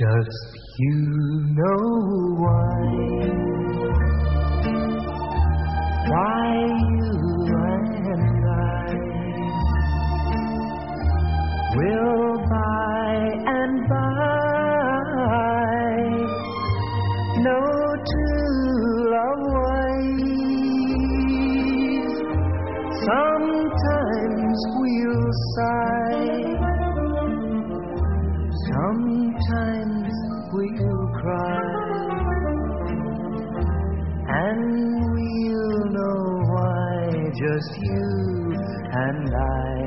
Just you know why. Why you and I will by and by know true love ways. Sometimes we'll sigh. just you and I.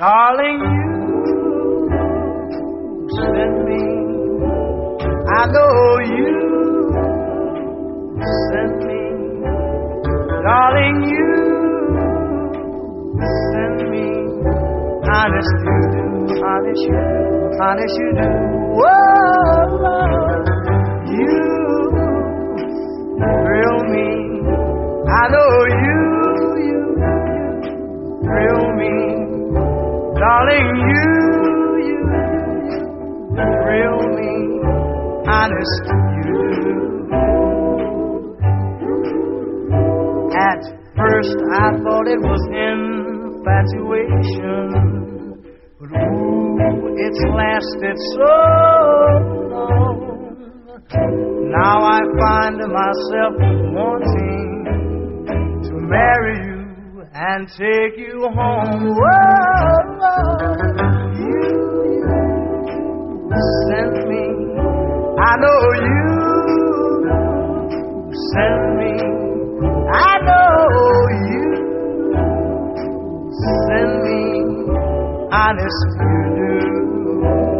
Darling, you sent me. I know you sent me. Darling, you sent me. Honest you do, honest you, honest you do. Whoa, you thrill me. Darling, you, you, you thrill me, honest you. At first I thought it was infatuation, but ooh, it's lasted so long. Now I find myself wanting to marry you and take you home. You, you sent me. I know you sent me. I know you sent me. Honest you do.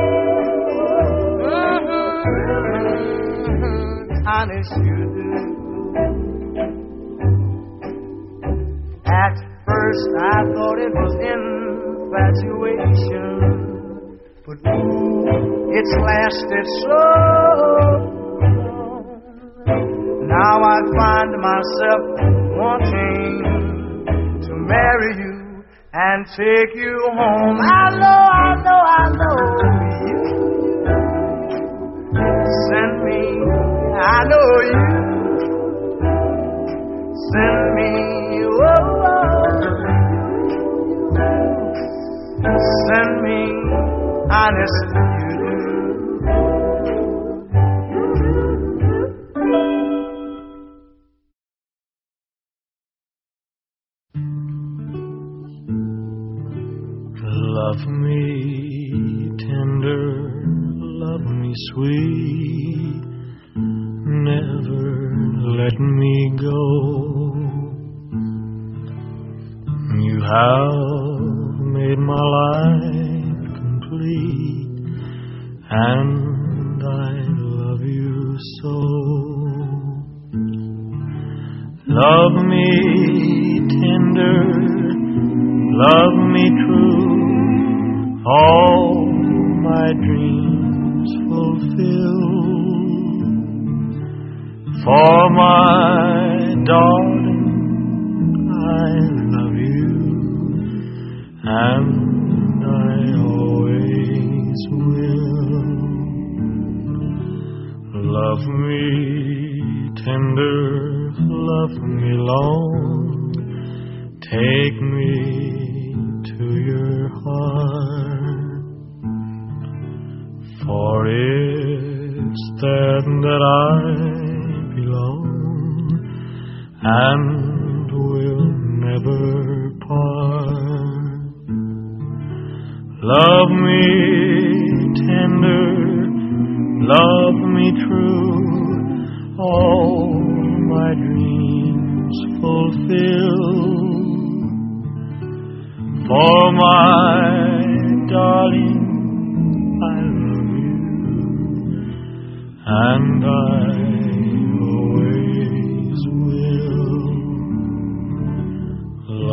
it's lasted so long. Now I find myself wanting to marry you and take you home. I know, I know, I know you sent me. I know you sent me. Whoa, whoa. Send me, honest sweet,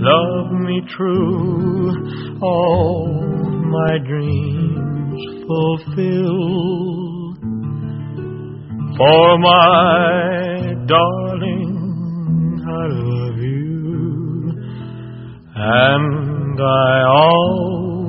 love me true, all my dreams fulfill. For my darling, I love you, and I always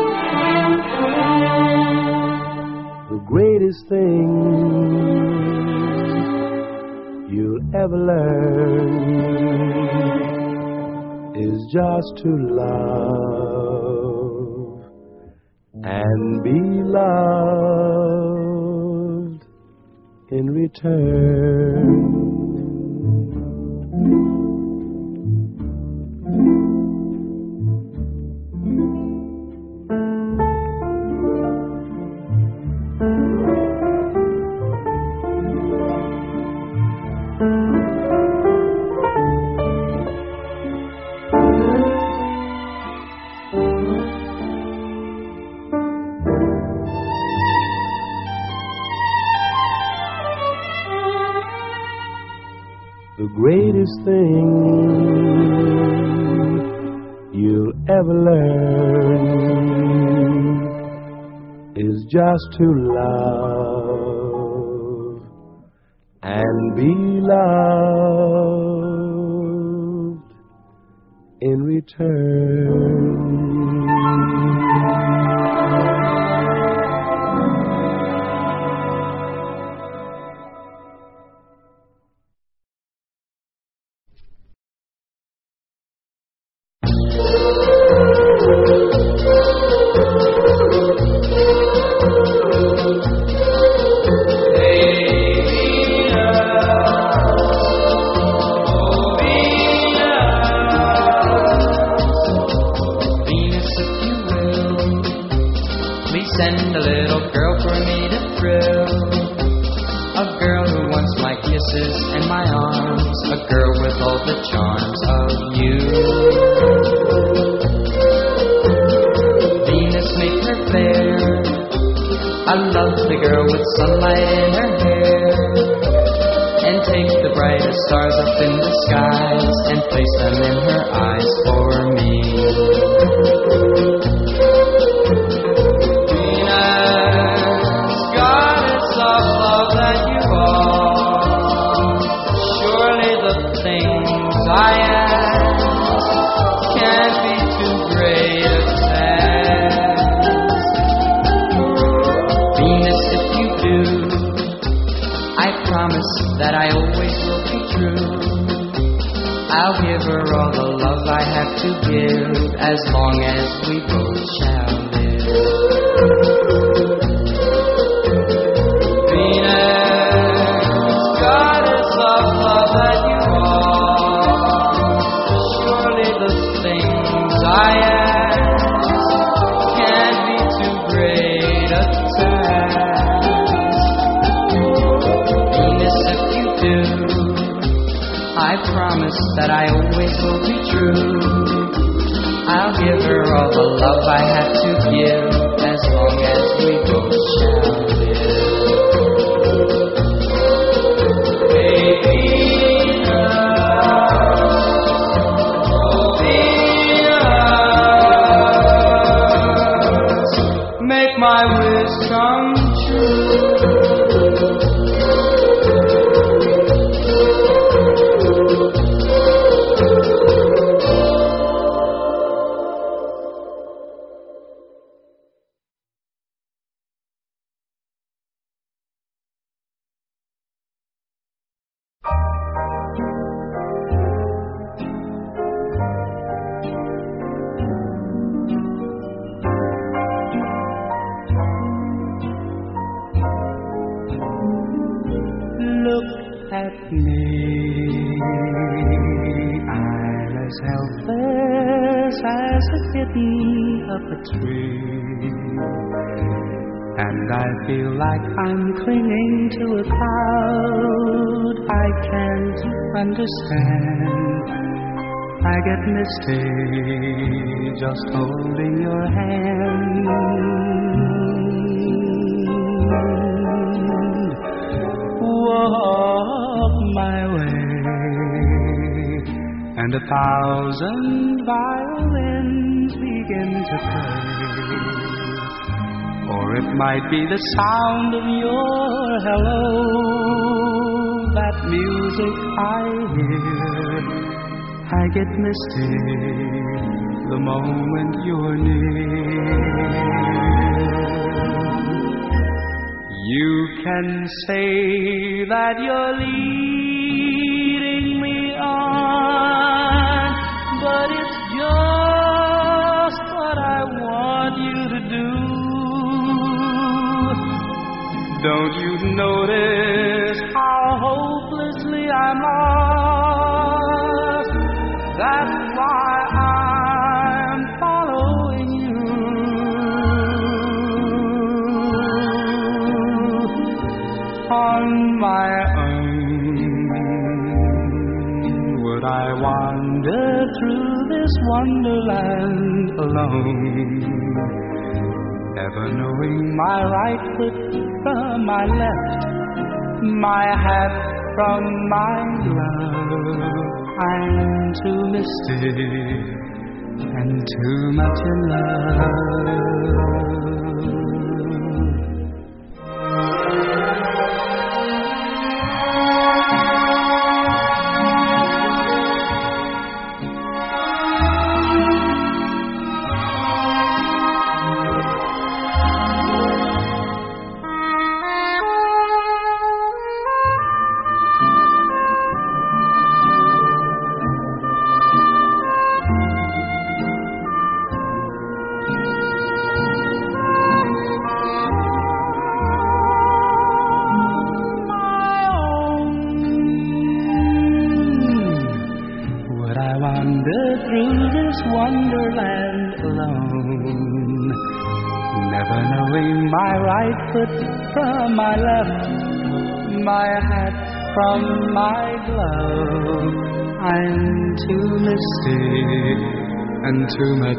Greatest thing you'll ever learn is just to love and be loved in return. Greatest thing you'll ever learn is just to love and be loved in return. My way, and a thousand violins begin to play. Or it might be the sound of your hello, that music I hear. I get misty the moment you're near. You can say that you're leading Don't you notice how hopelessly I'm lost? That's why I'm following you. On my own, would I wander through this wonderland alone? Ever knowing my right foot my left, my hat from my glove. I'm too misty and too much in love.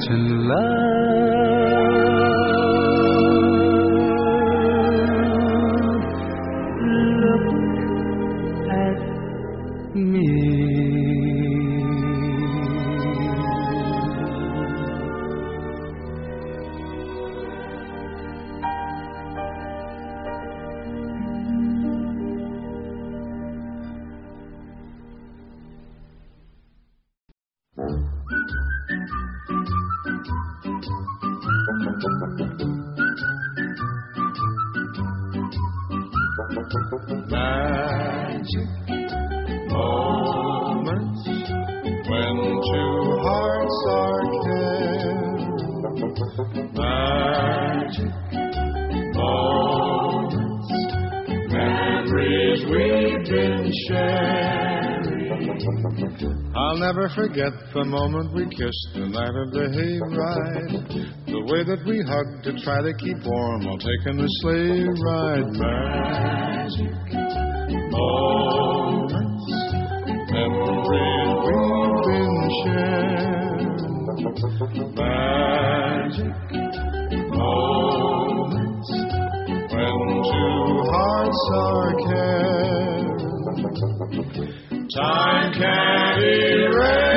Too much kissed the night of the hayride. The way that we hugged to try to keep warm while taking the sleigh ride. Magic moments, memories we've been sharing. Magic moments when two hearts are caring. Time can't erase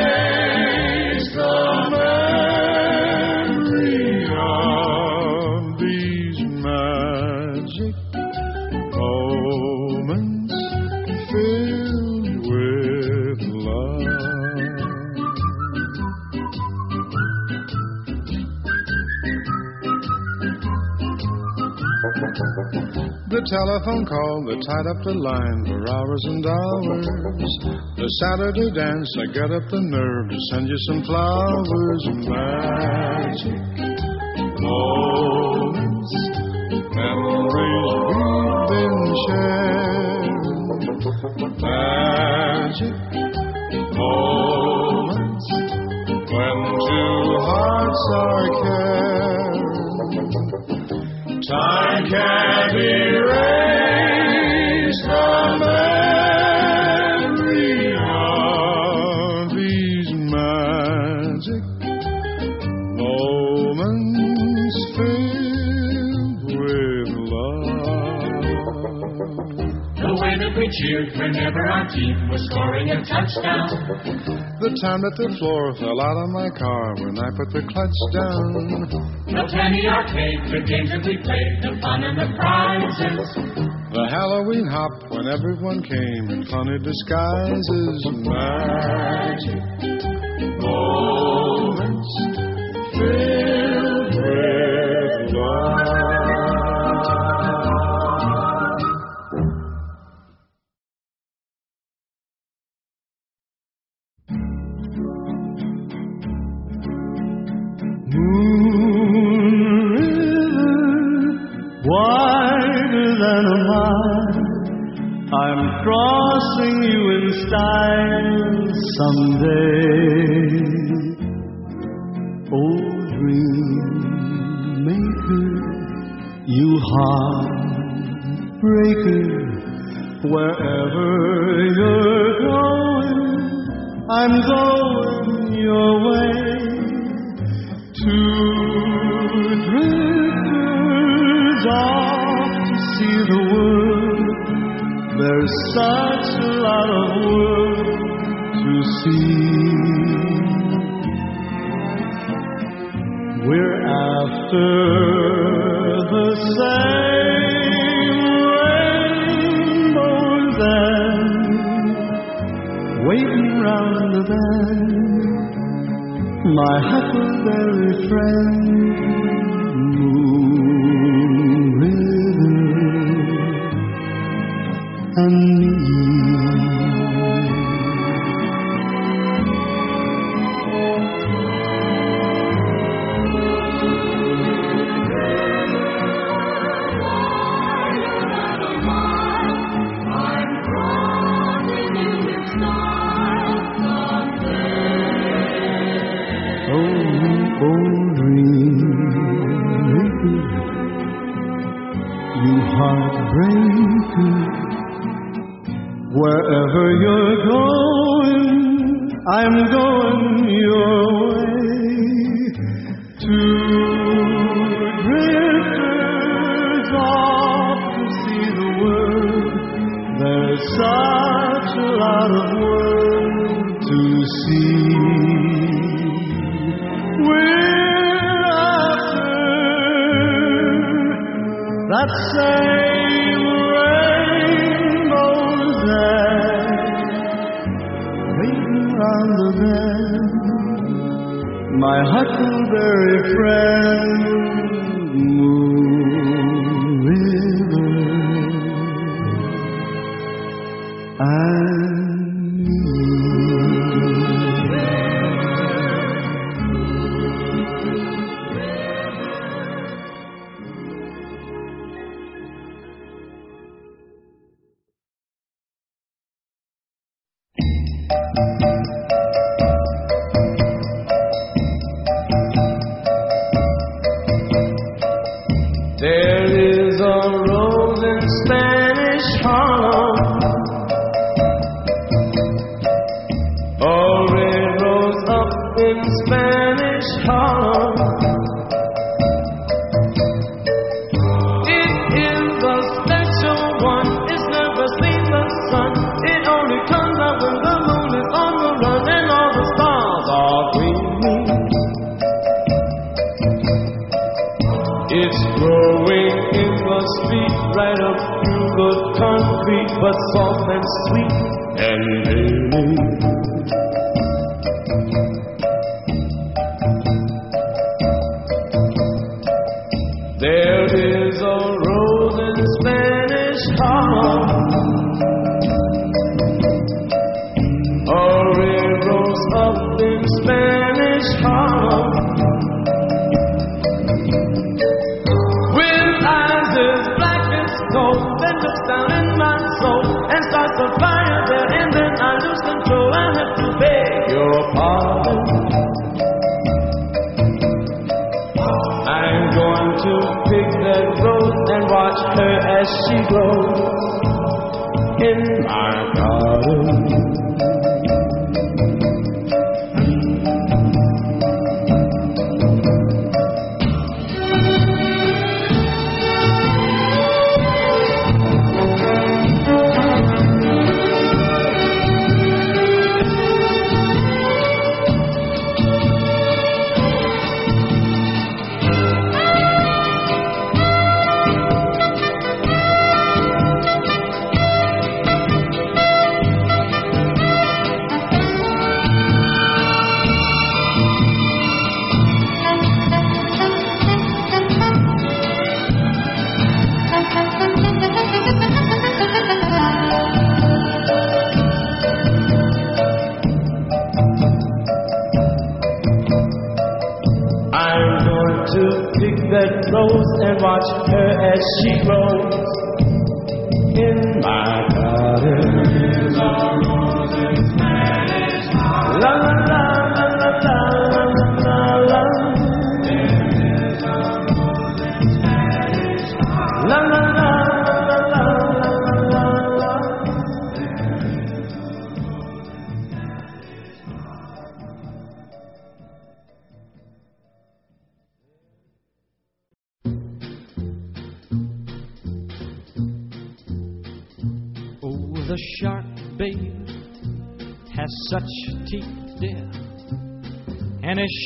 telephone call that tied up the line for hours and hours. The Saturday dance, I got up the nerve to send you some flowers. Magic moments, memories The time that the floor fell out of my car when I put the clutch down. The penny arcade, the games that we played, the fun and the prizes. The Halloween hop when everyone came in funny disguises. Magic moments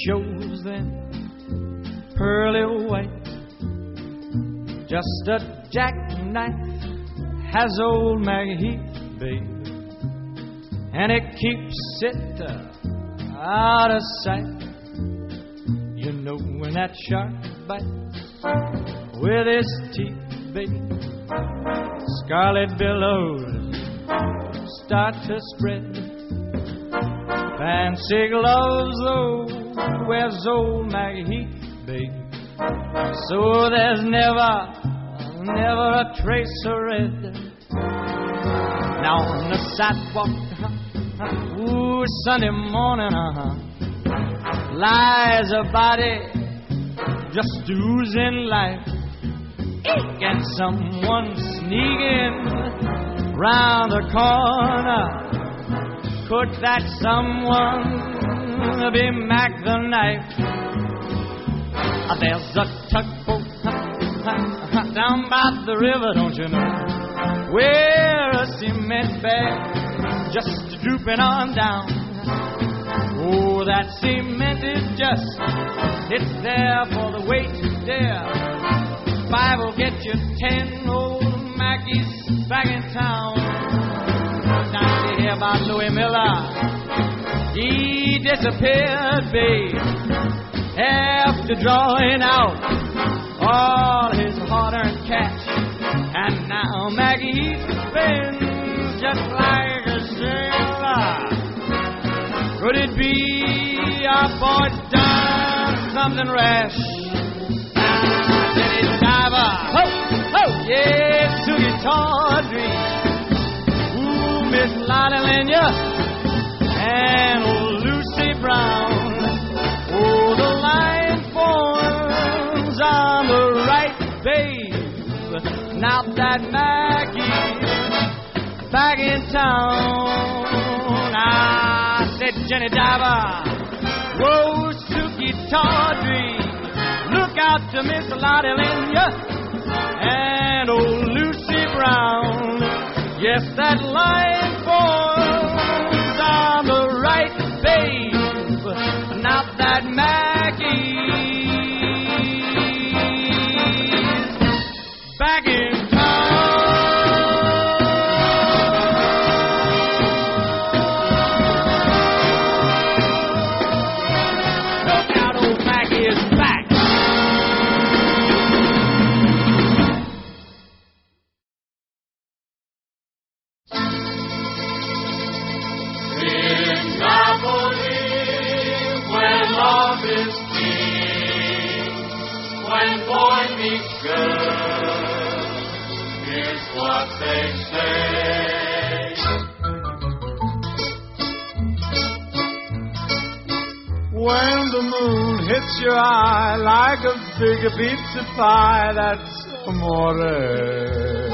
shows them pearly white. Just a jackknife has old MacHeath, babe, and it keeps it uh, out of sight. You know when that shark bites with his teeth, babe scarlet billows start to spread. Fancy gloves, though, wears old Maggie babe. So there's never, never a trace of red. Now on the sidewalk, ooh, Sunday morning, uh-huh, lies a body just oozing life. And someone sneaking round the corner. Could that someone be Mack the knife? Uh, There's a tugboat down by the river, don't you know? Where a cement bag just drooping on down. Oh, that cement is just, it's there for the weight to dare. Five will get you ten old Mackies back in town. Hear about Louis Miller. He disappeared, babe, after drawing out all his hard-earned cash. And now Maggie spins just like a sailor. Could it be our boy done something rash? Jenny Diver, ho, ho, yeah, Sukey Tawdry, ooh, Miss Lotte Lenya, and old Lucy Brown. Oh, the line forms on the right, babe. Now that Maggie's back in town, I said, Jenny Diver, whoa, Sukey Tawdry. Look out to Miss Lotte Lenya and old Lucy Brown. Yes, that line, boy. A pizza pie, that's amore. Uh,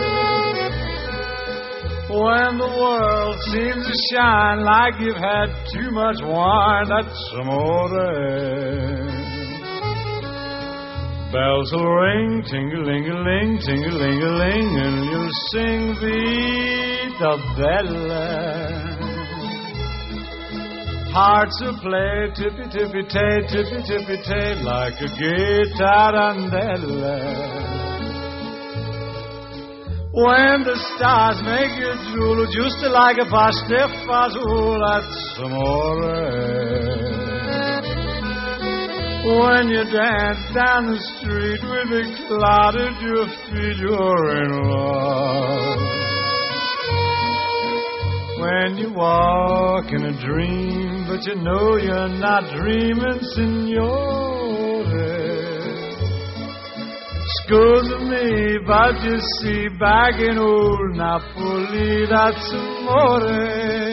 when the world seems to shine like you've had too much wine, that's amore. Uh, bells will ring, ting-a-ling-a-ling, ting-a-ling-a-ling, and you'll sing Vita Bella. Hearts will play tippy tippy tay, tippy tippy tay, like a gay tarantella. When the stars make you drool, just like a pasta fazool, that's amore. When you dance down the street with a cloud at your feet, you're in love. When you walk in a dream, but you know you're not dreaming, signore. Scusa me, but you see, back in old Napoli, that's amore.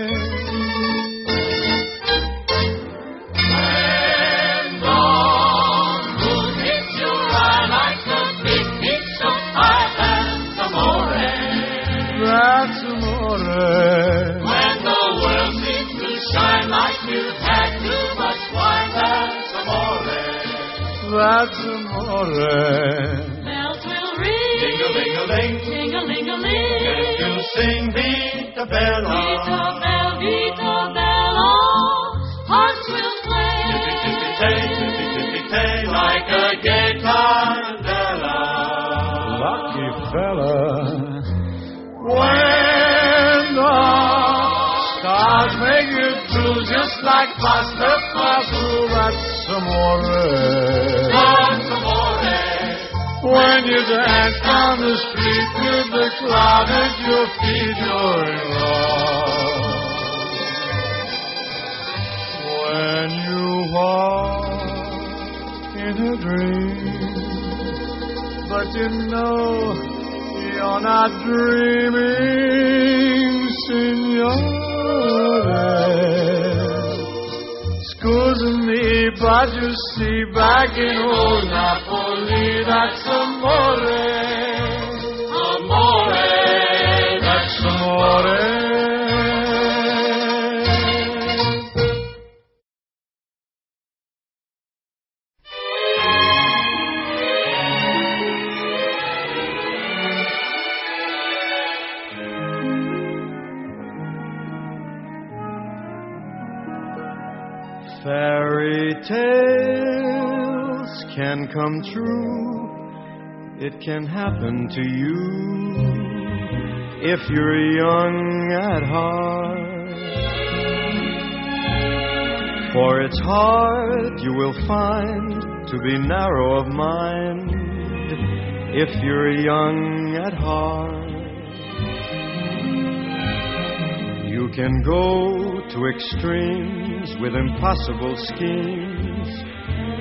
That's amore. Bells will ring. Ding-a-ling-a-ling, Ting-a-ling-a-ling. and you'll sing Vita Bella. Vita Bella, Vita Bella. Hearts will play. Tippy-tippy-tay, tippy-tippy-tay, like a gay tarantella. Lucky fella. When the stars make you drool just like pasta Dance down the street with the cloud at your feet, you're in love. When you walk in a dream, but you know you're not dreaming, signore. Scusa me, but you see, back in old Napoli, that's amore. Amore. That's amore. Fairy tales can come true. It can happen to you if you're young at heart. For it's hard, you will find, to be narrow of mind if you're young at heart. You can go to extremes with impossible schemes.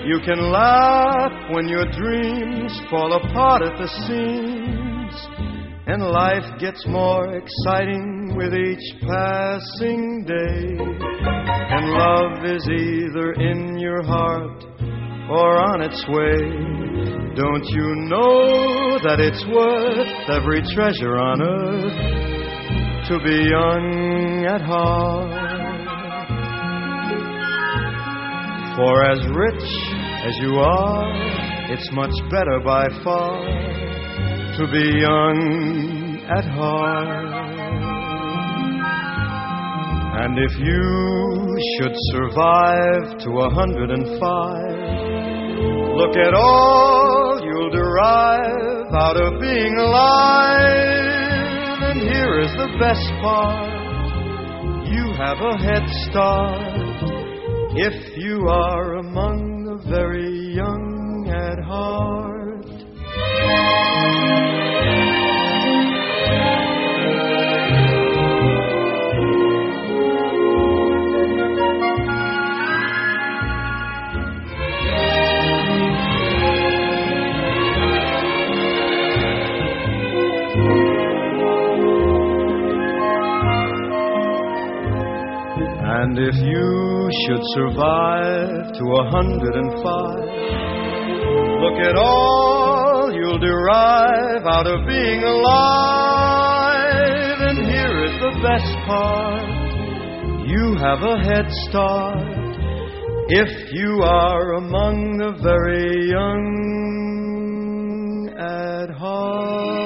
You can laugh when your dreams fall apart at the seams. And life gets more exciting with each passing day. And love is either in your heart or on its way. Don't you know that it's worth every treasure on earth to be young at heart? For as rich as you are, it's much better by far to be young at heart. And if you should survive to a hundred and five, look at all you'll derive out of being alive. And here is the best part you have a head start if you are among the very And if you should survive to a hundred and five, look at all you'll derive out of being alive. And here is the best part you have a head start if you are among the very young at heart.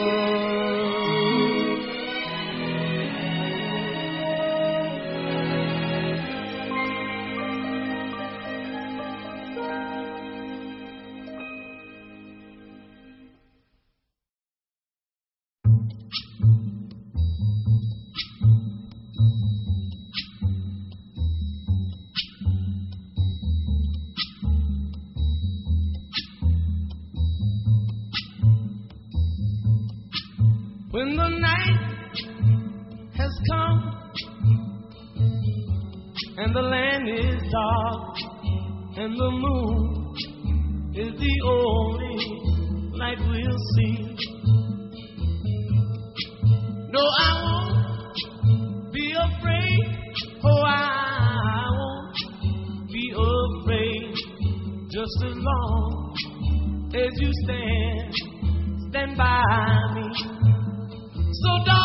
No, I won't be afraid. Oh, I won't be afraid. Just as long as you stand, stand by me. So, darling,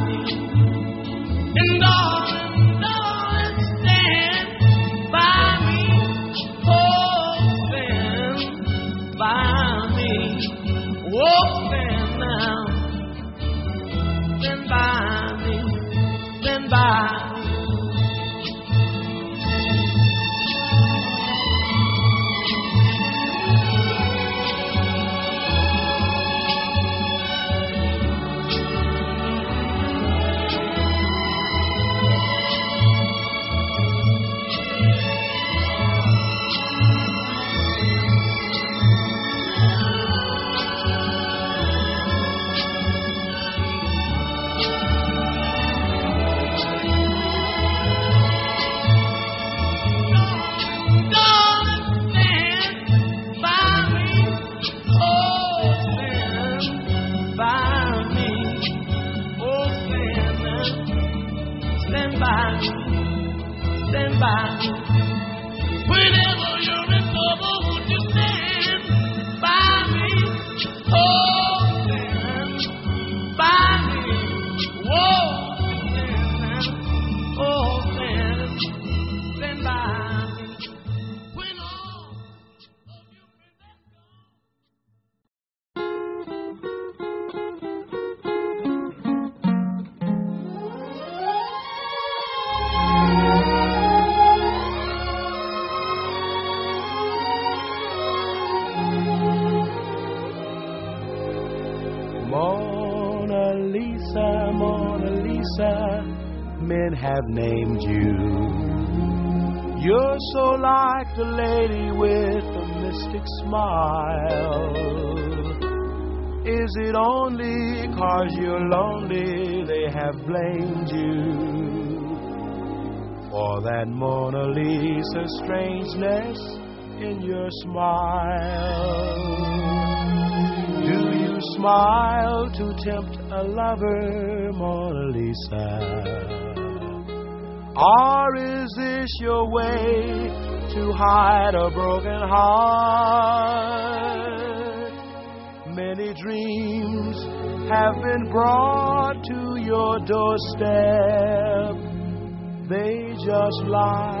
strangeness in your smile? Do you smile to tempt a lover, Mona Lisa? Or is this your way to hide a broken heart? Many dreams have been brought to your doorstep. They just lie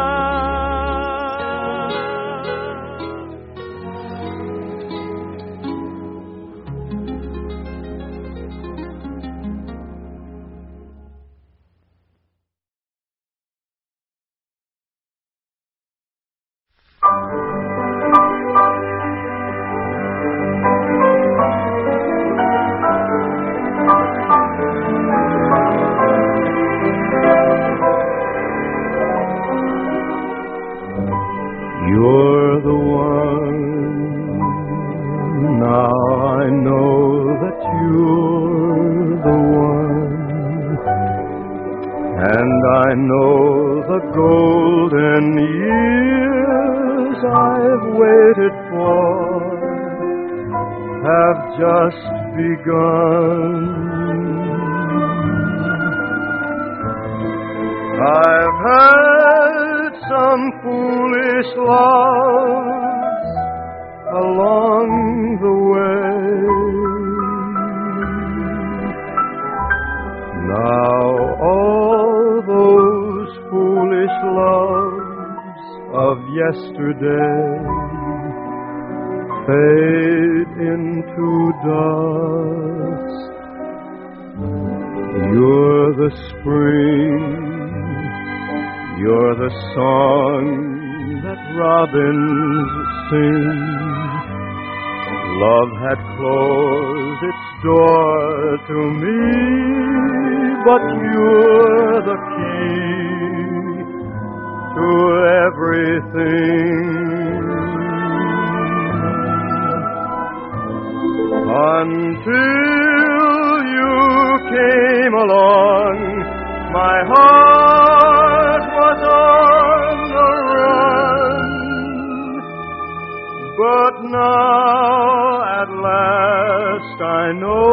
Golden years I've waited for have just begun. I've had some foolish loves along the way. Now loves of yesterday fade into dust. You're the spring, you're the song that robins sing. Love had closed its door to me, but you're the key everything. Until you came along, my heart was on the run. But now at last I know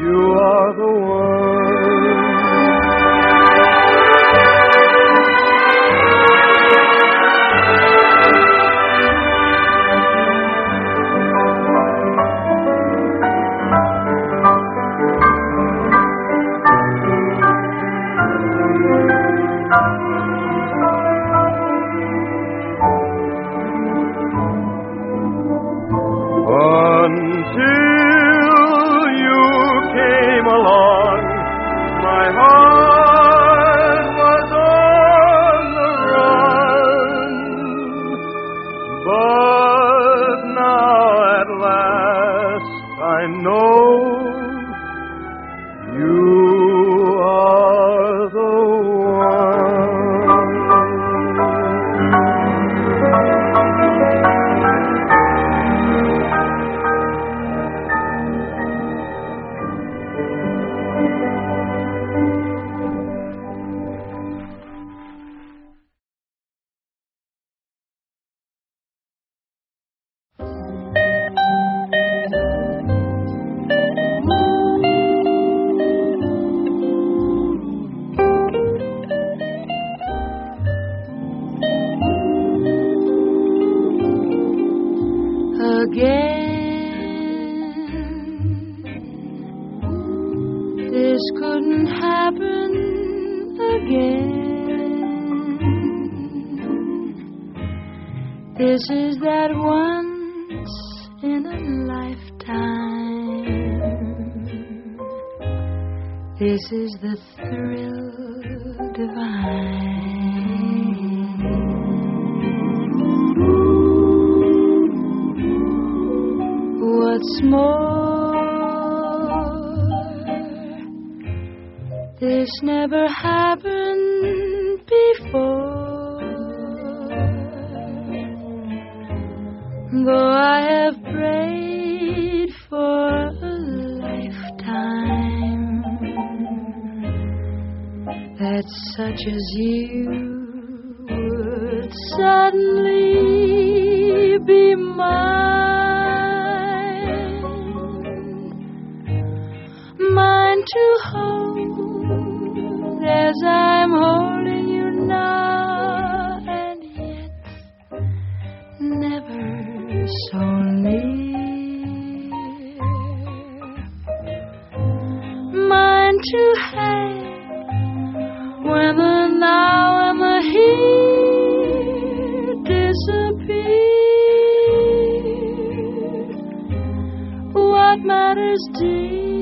you are the one. is the as you would suddenly be mine, mine to hold as I'm holding you now, and yet never so near, mine to hang. matters deep.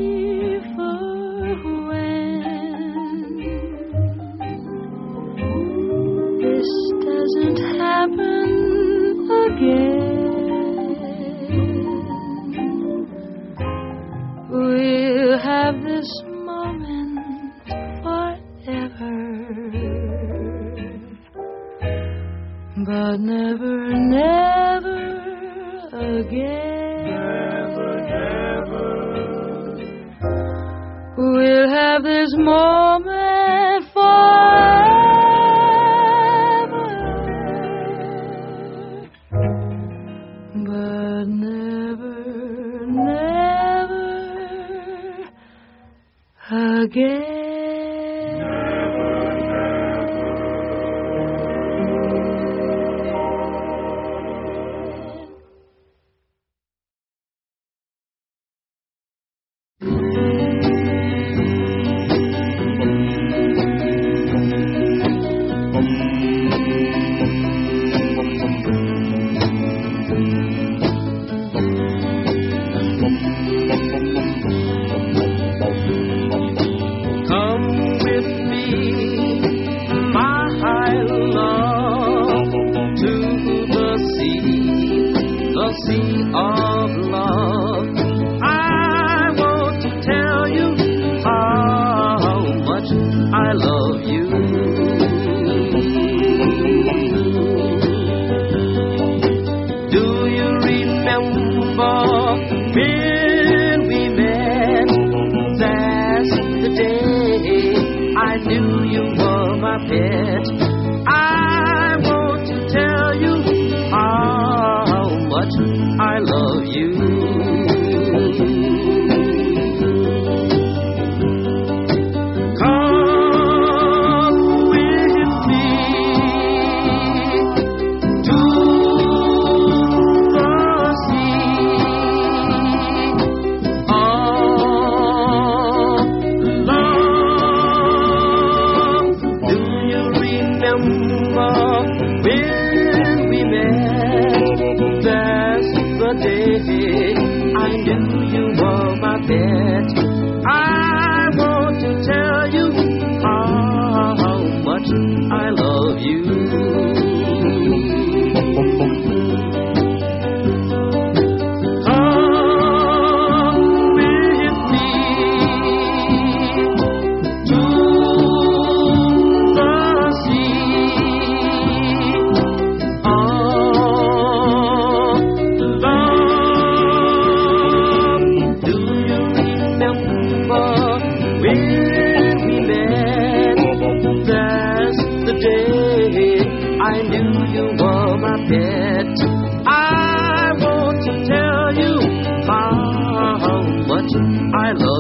I love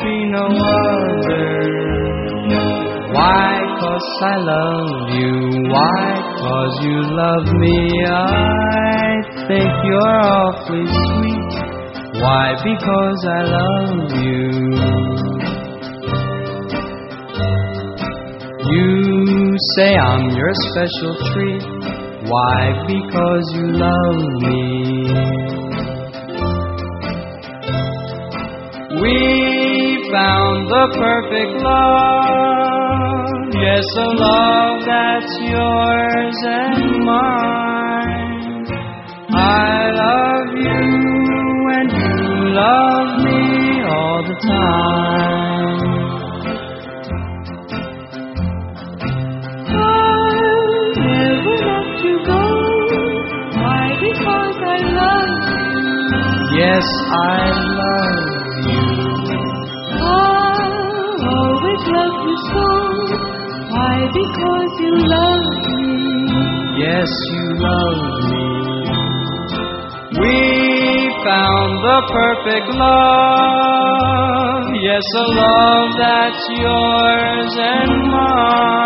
other. Why? Cause I love you. Why? Cause you love me. I think you're awfully sweet. Why? Because I love you. You say I'm your special treat. Why? Because you love me. We perfect love. Yes, a love that's yours and mine. I love you and you love me all the time. I'll never let you go. Why? Because I love you. Yes, I love me. We found the perfect love. Yes, a love that's yours and mine.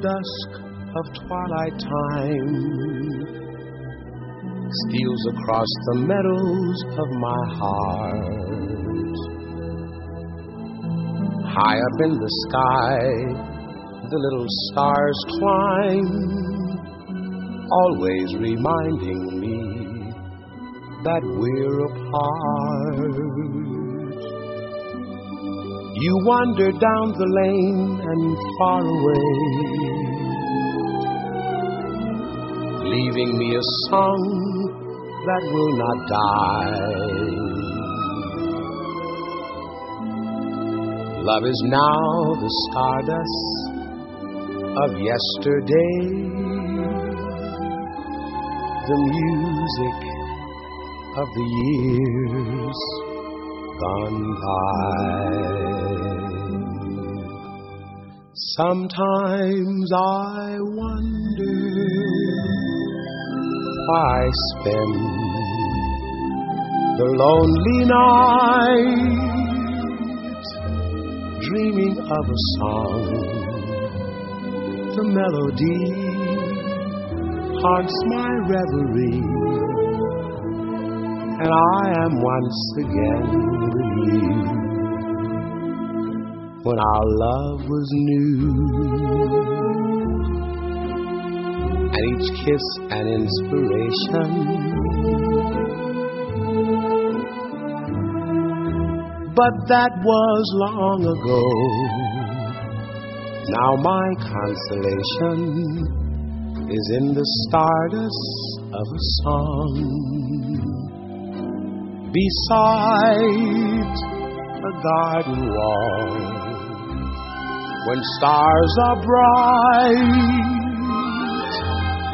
Dusk of twilight time steals across the meadows of my heart. High up in the sky, the little stars climb, always reminding me that we're apart. You wander down the lane and far away, leaving me a song that will not die. Love is now the stardust of yesterday, the music of the years gone by. Sometimes I wonder why I spend the lonely night dreaming of a song. The melody haunts my reverie and I am once again relieved when our love was new, and each kiss an inspiration. But that was long ago. Now my consolation is in the stardust of a song beside a garden wall. When stars are bright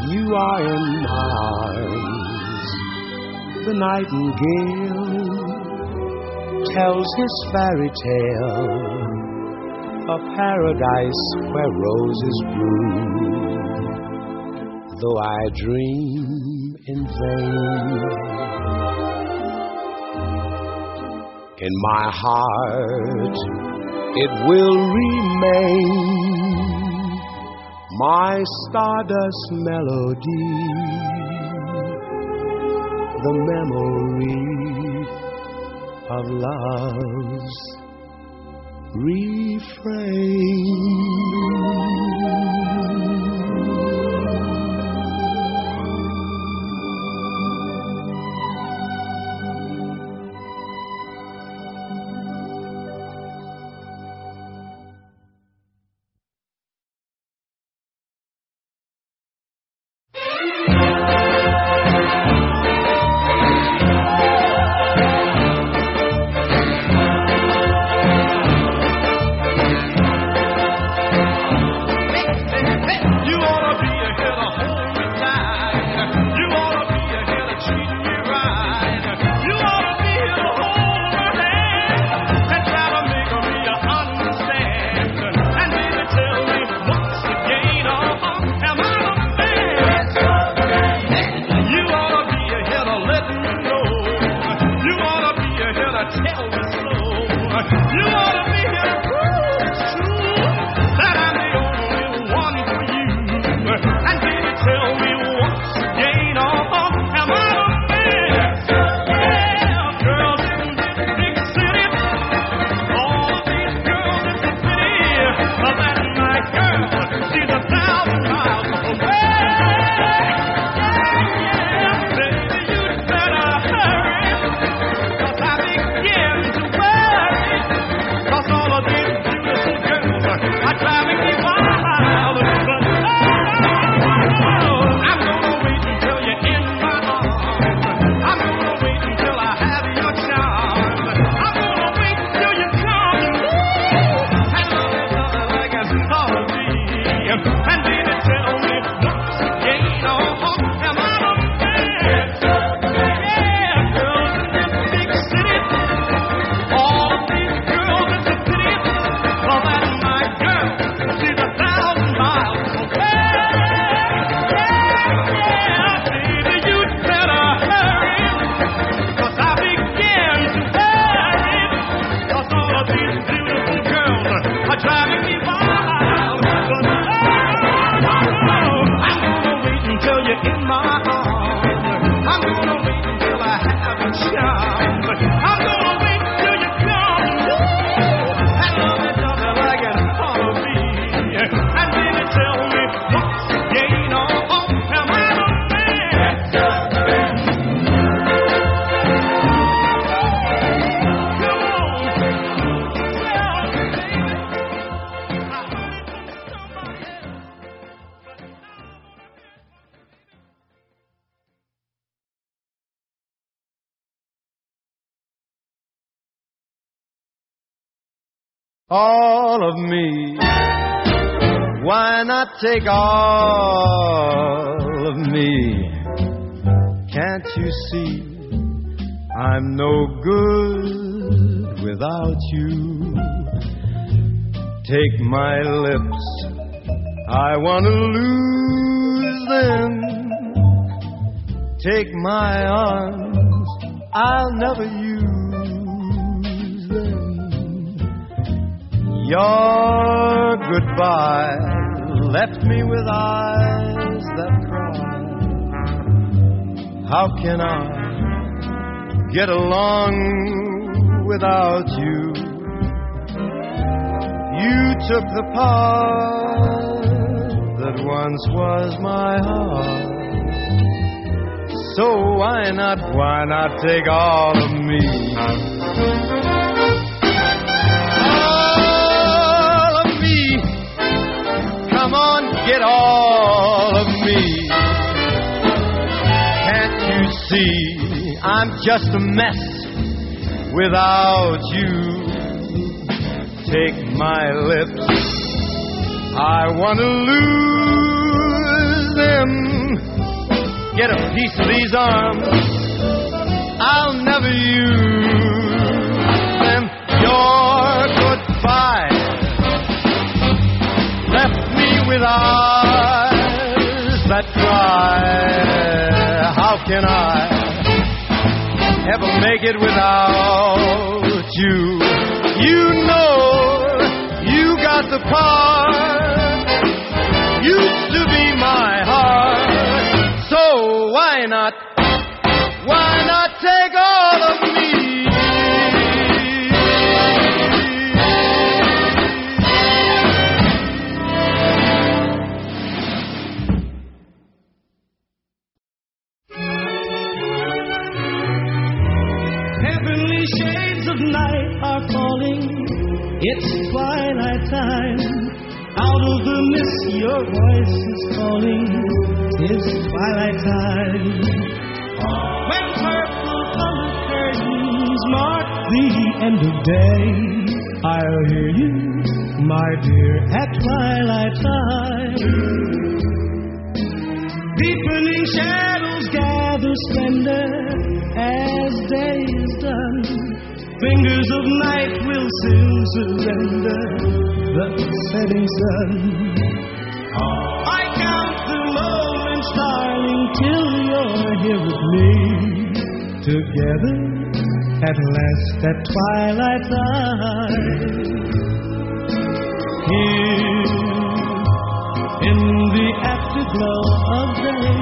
you are in my arms the nightingale tells his fairy tale a paradise where roses bloom. Though i dream in vain in my heart. It will remain my stardust melody the memory of love's refrain. take off. take all of me. All of me. Come on, get all of me. Can't you see I'm just a mess without you? Take my lips. I want to lose them. Get a piece of these arms I'll never use. And your goodbye left me with eyes that cry. How can I ever make it without you? You know you got the part. Used to be my heart. So why not? Take all of me? Heavenly shades of night are falling. It's twilight time. Out of the mist, your voice is calling. It's twilight time. When purple mark the end of day, I'll hear you, my dear, at twilight time. Deepening shadows gather splendor as day is done. Fingers of night will soon surrender the setting sun. I count the moments, darling, till you're here with me. Together at last at twilight time. Here in the afterglow of day,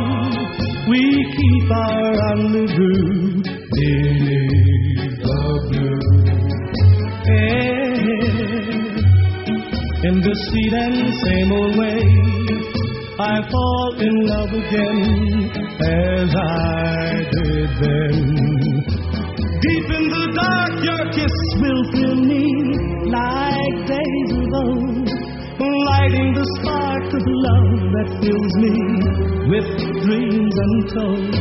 we keep our rendezvous beneath the blue. In the sweet and same old way, I fall in love again as I did then. Deep in the dark, your kiss will fill me like days of old lighting the spark of love that fills me with dreams untold.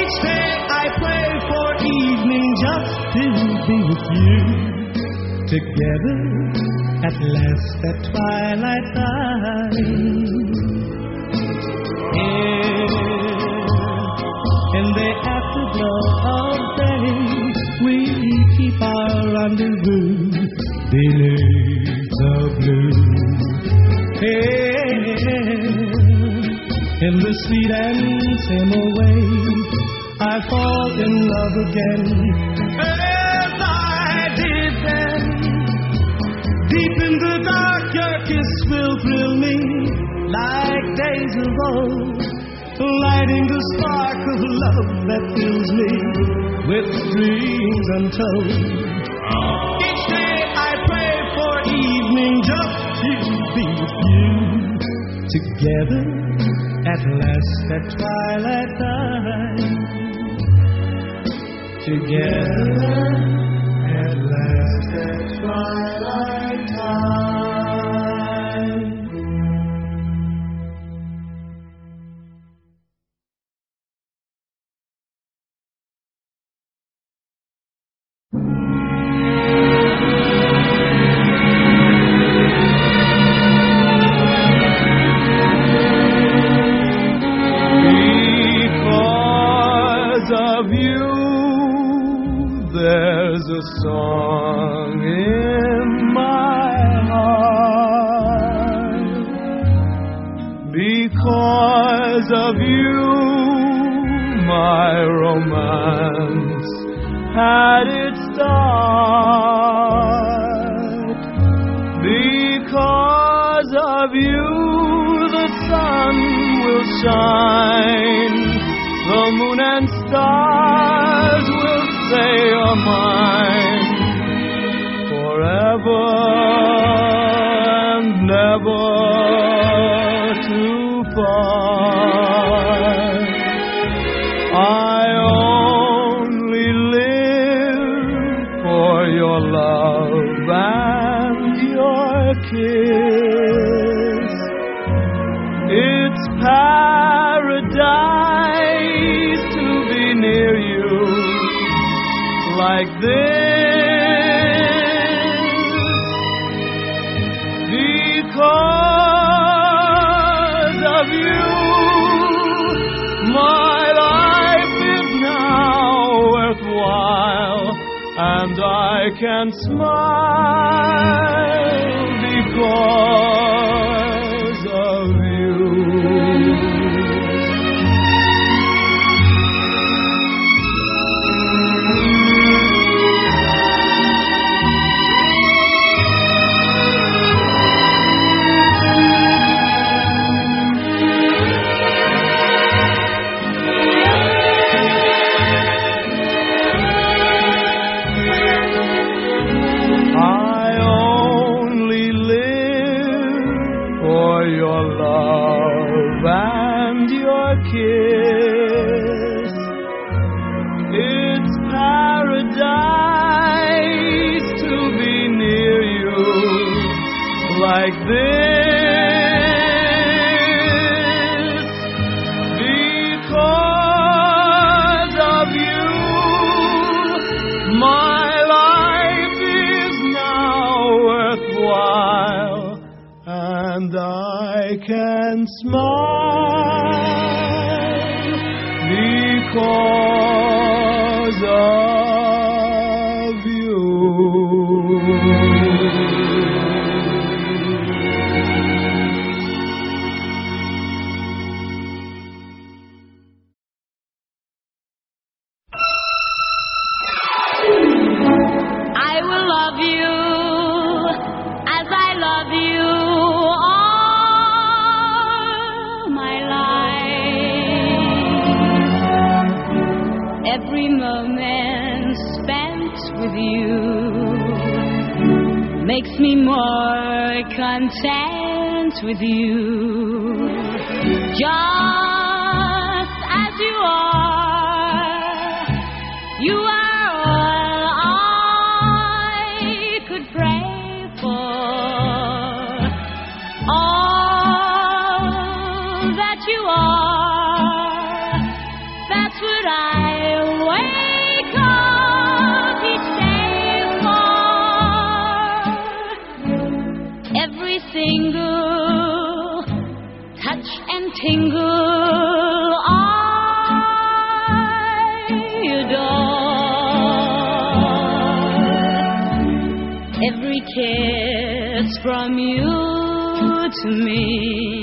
Each day I pray for evening just to be with you. Together at last at twilight time. Here in the of day, we keep our rendezvous beneath the blue. In the sweet and way, I fall in love again as I did then. Deep in the dark, your kiss will thrill me like days of old, lighting the spark of love that fills me with dreams untold. Each day I pray for evening just to be with you. Together at last at twilight time. Together at last at twilight time. all that you are. That's what I wake up each day for. Every single touch and tingle I adore. Every kiss from you to me.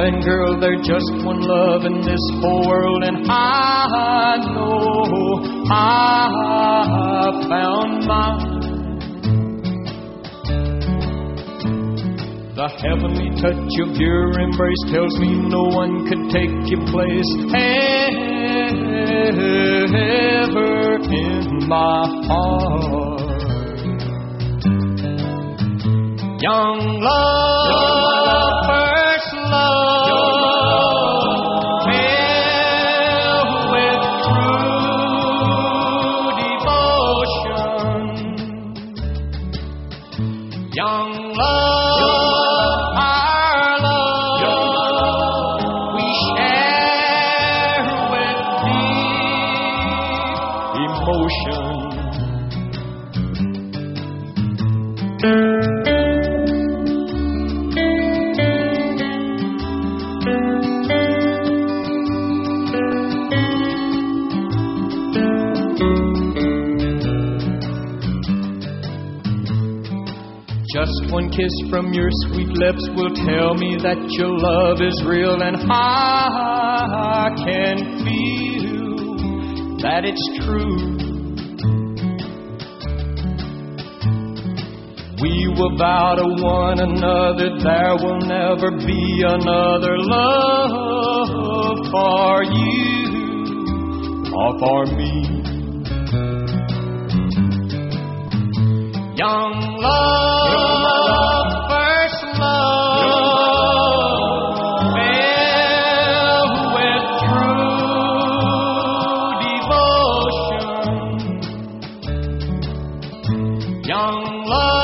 boy and girl, they're just one love in this whole world. And I know I found mine. The heavenly touch of your embrace tells me no one could take your place ever in my heart. Young love. kiss from your sweet lips will tell me that your love is real, and I can feel that it's true. We were vowed to one another, there will never be another love for you or for me. Young love. Allah.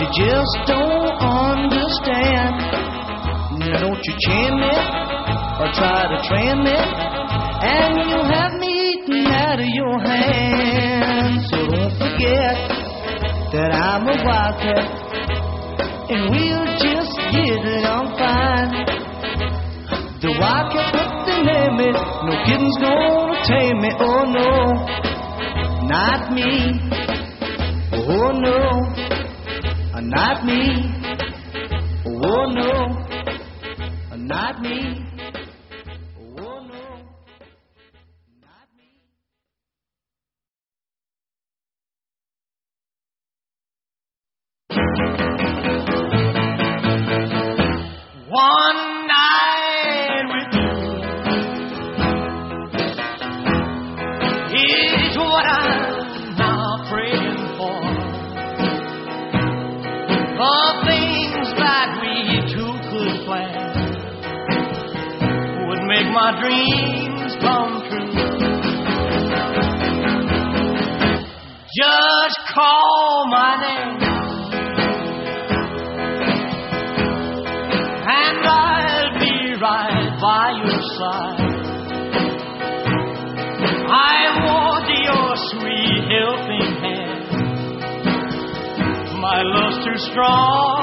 you just don't understand. Now don't you chain me or try to train me, and you'll have me eaten out of your hand. So don't forget that I'm a wildcat, and we'll just get it on fine. The wildcat put the name it, no kitten's gonna tame me, oh no, not me, oh no. Not me. Oh no, not me. strong.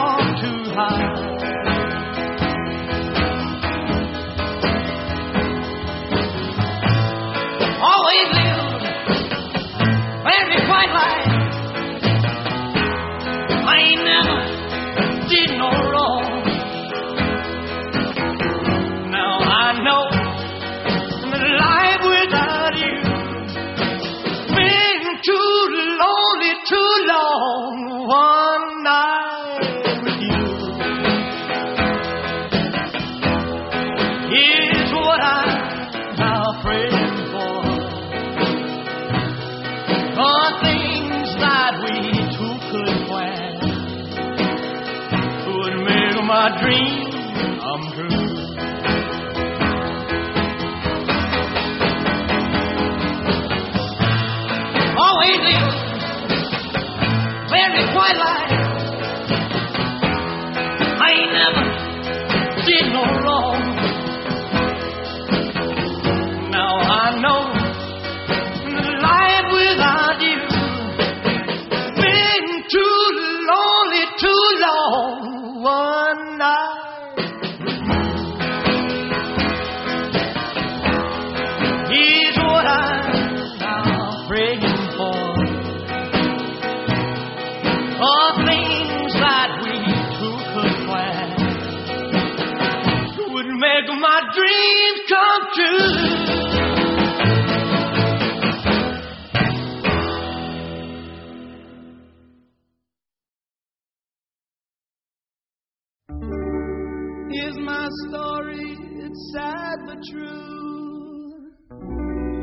Here's my story, it's sad but true.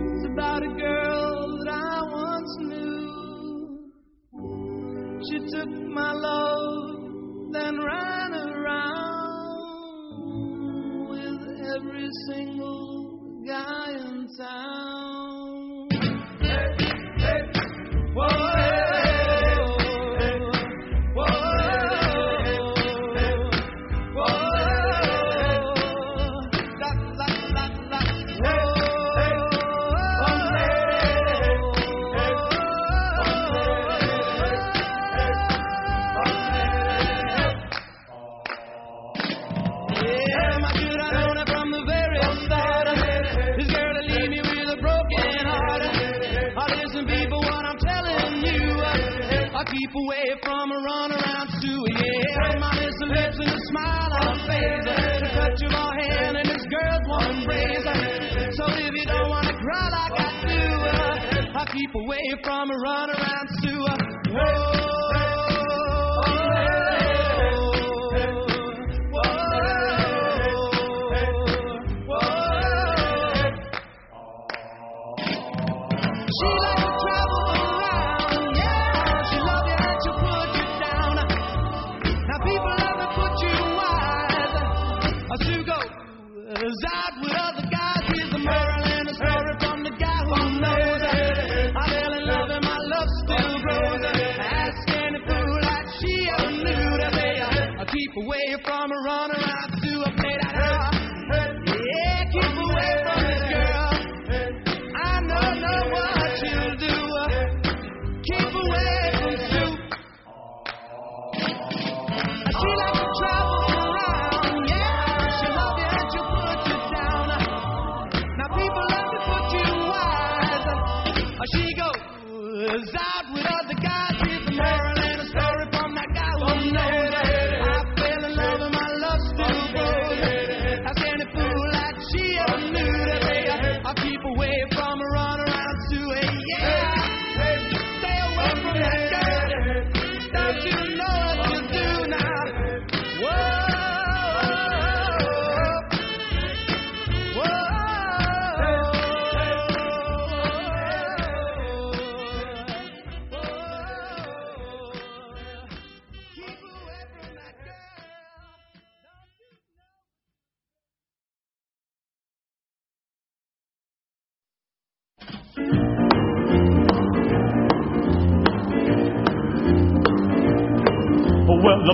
It's about a girl that I once knew. She took my love, then ran around with every single guy in town. and girl's. So if you don't wanna cry like I do, I keep away from a runaround Sue. Whoa.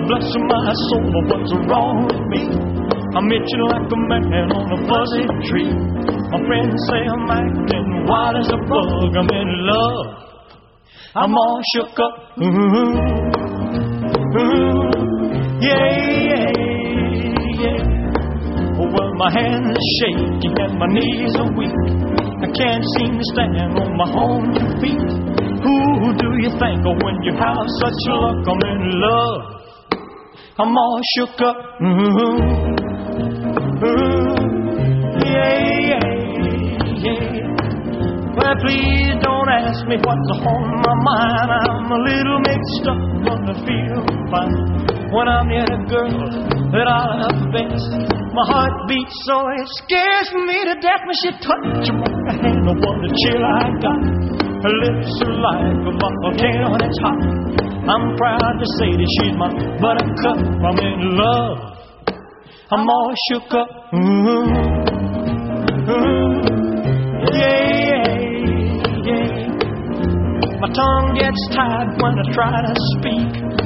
Bless my soul, what's wrong with me? I'm itching like a man on a fuzzy tree. My friends say I'm acting wild as a bug. I'm in love. I'm all shook up. Ooh, ooh, yeah, yeah, yeah. Oh, well, my hands are shaking and my knees are weak. I can't seem to stand on my own two feet. Who do you think of when you have such luck? I'm in love. I'm all shook up. Ooh, ooh, yeah, yeah, yeah. Well, please don't ask me what's on my mind. I'm a little mixed up, but I feel fine when I'm near a girl that I love best. My heart beats so it scares me to death when she touches my hand. Oh, what a chill I got. Her lips are like a volcano and it's hot. I'm proud to say that she's my buttercup. I'm in love. I'm all shook up. Mm-hmm. Mm-hmm. Ooh, ooh, yeah, yeah. My tongue gets tied when I try to speak.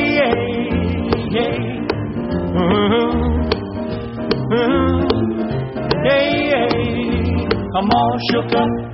yeah, yeah. I'm all shook up.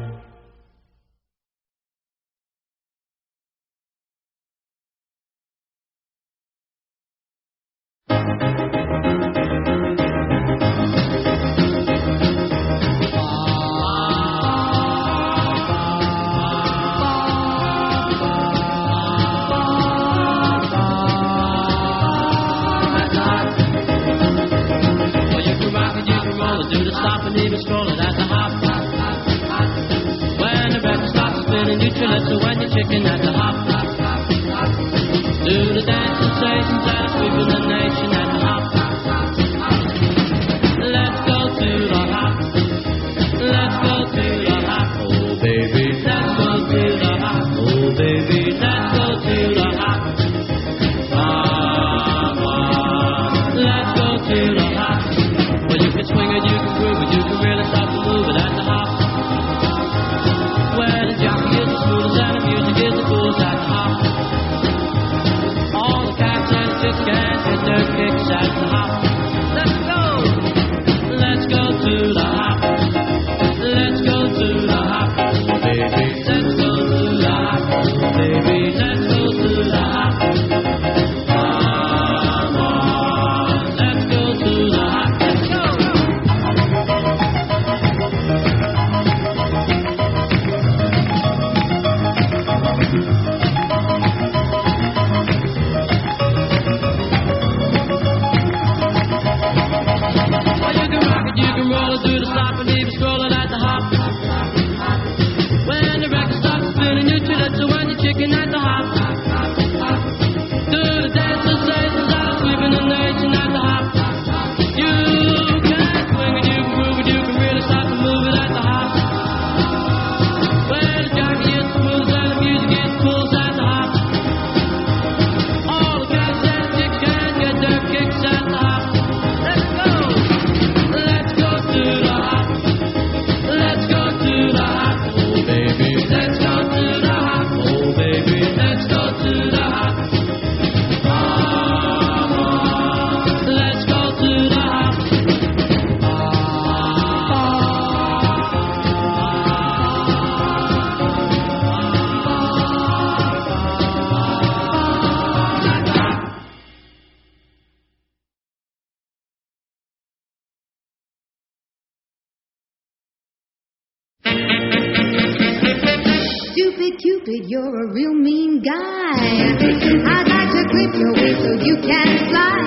Stupid you're a real mean guy. I'd like to clip your wings so you can fly.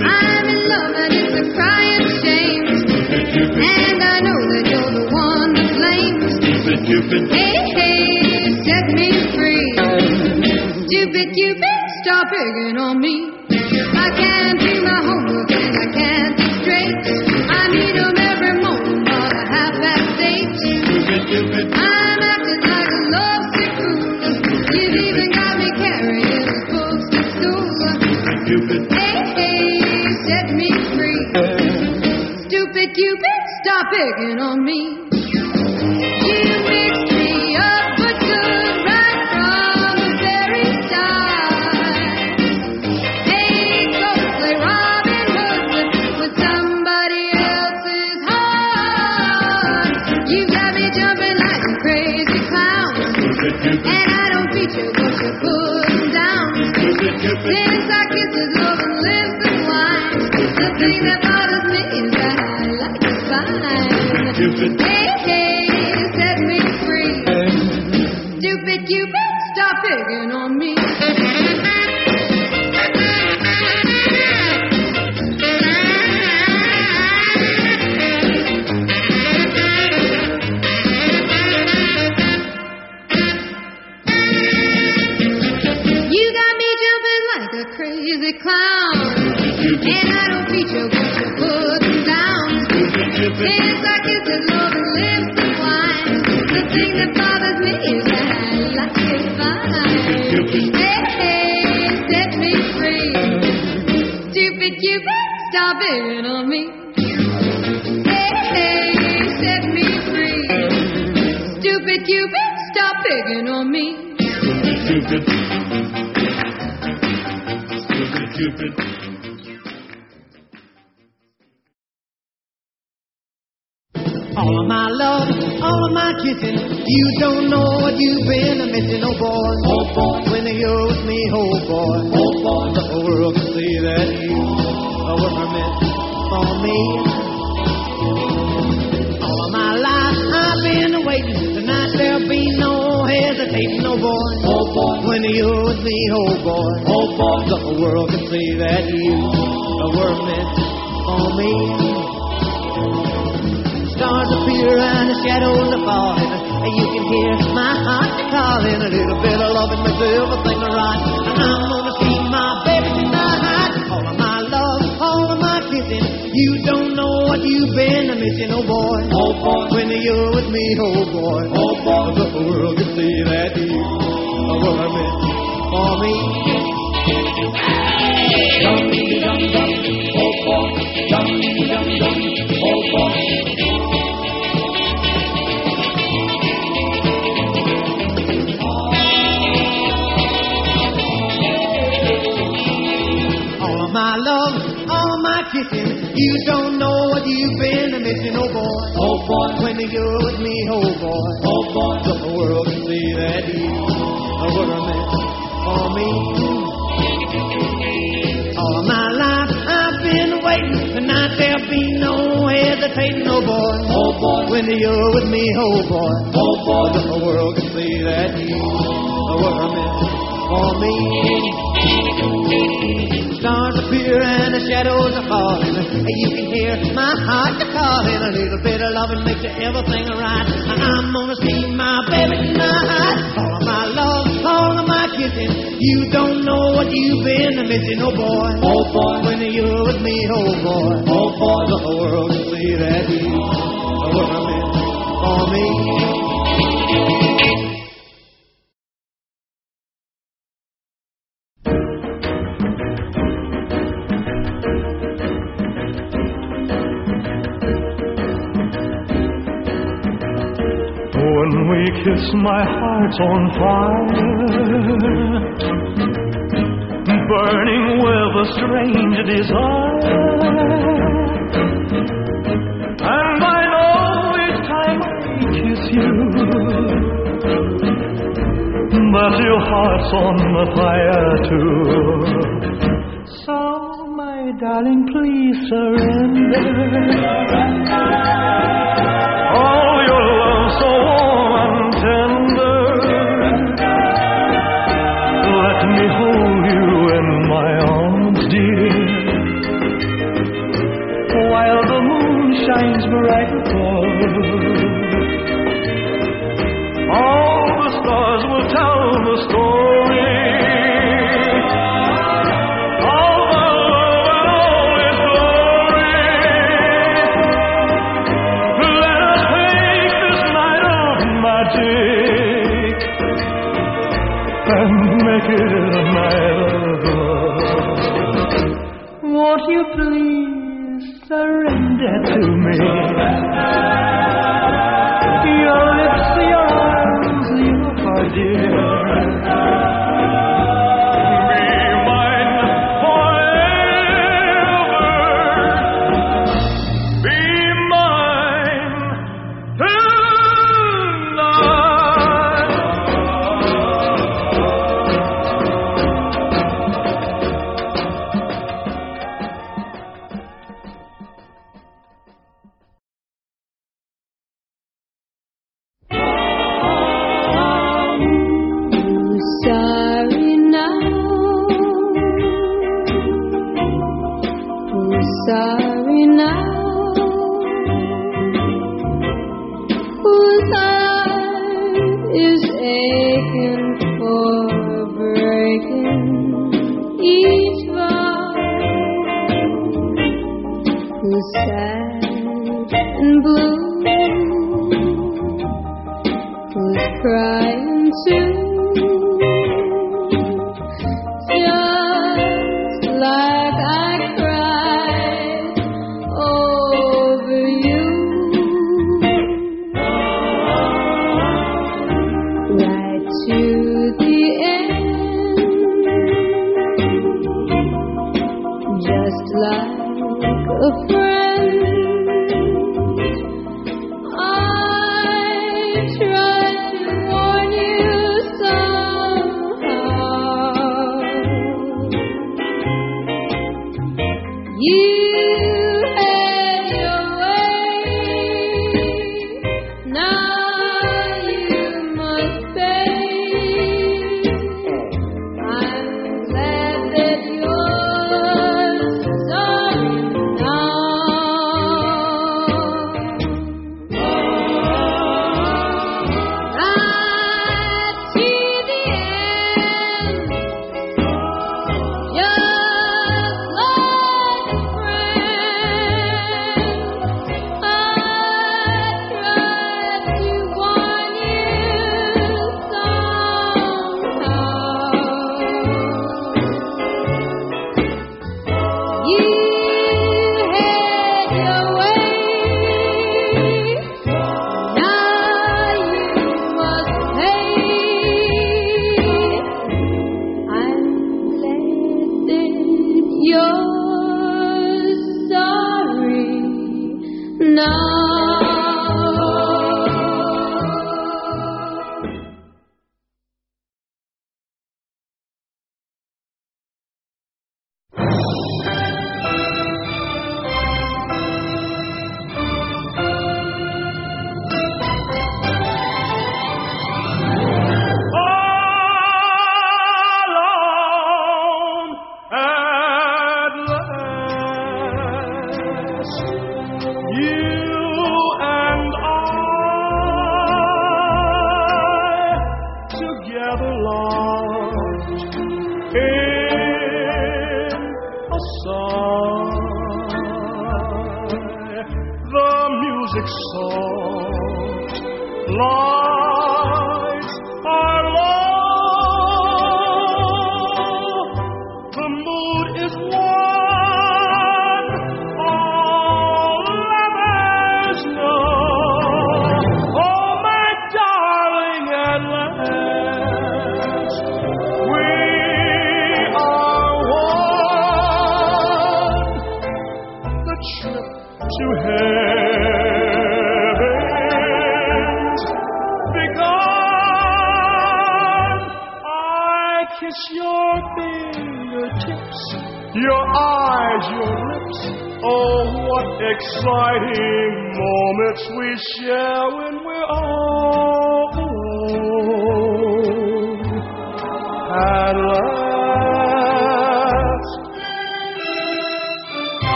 I'm in love and it's a crying shame. And I know that you're the one to blame. Hey, hey, set me free. Stupid Cupid, stop picking on me. I can't picking on me. Fine. Cupid, on me. Hey, hey, set me free. Stupid Cupid, stop picking on me. Stupid. Stupid Cupid. All of my love, all of my kissing. You don't know what you've been missing, oh boy. Oh boy. When you're with me, oh boy. Oh boy. The whole world can see that you were meant for me. All of my life I've been waiting. Tonight there'll be no hesitating, oh boy. Oh boy. When you're with me, oh boy. Oh boy. The whole world can see that you were meant for me. Stars appear and the shadows are falling. You can hear my heart calling. A little bit of loving makes everything right. And I'm oh boy. Oh boy. The world can see that you were meant for me. You're with me, oh boy. Oh boy. The world can see that you were meant for me. All of my life I've been waiting. Tonight there'll be no hesitating, oh boy. Oh boy. When you're with me, oh boy. Oh boy. The world can see that you were meant for me. Stars appear and the shadows are falling. You can hear my heart calling. A little bit of loving makes everything right. And I'm gonna see my baby tonight. All of my love, all of my kissing. You don't know what you've been missing, oh boy. Oh boy. When you're with me, oh boy. Oh boy. The whole world can see that you meant for me. My heart's on fire, burning with a strange desire. And I know each time I kiss you that your heart's on the fire too. So, my darling, please surrender. Oh, your love so warm tender. Let me hold you in my arms, dear. While the moon shines bright above. To me? Exciting moments we share when we're all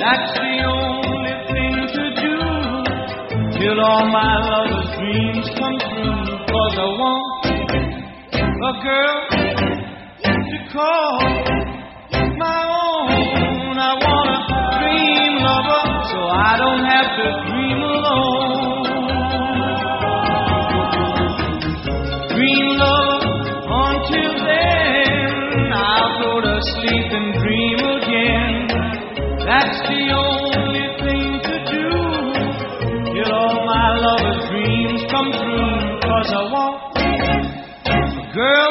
That's the only thing to do till all my lover's dreams come true. Cause I want a girl to call my own. I want a dream lover so I don't have to dream alone. Dream lover until then, I'll go to sleep and dream again. That's Cause I want a girl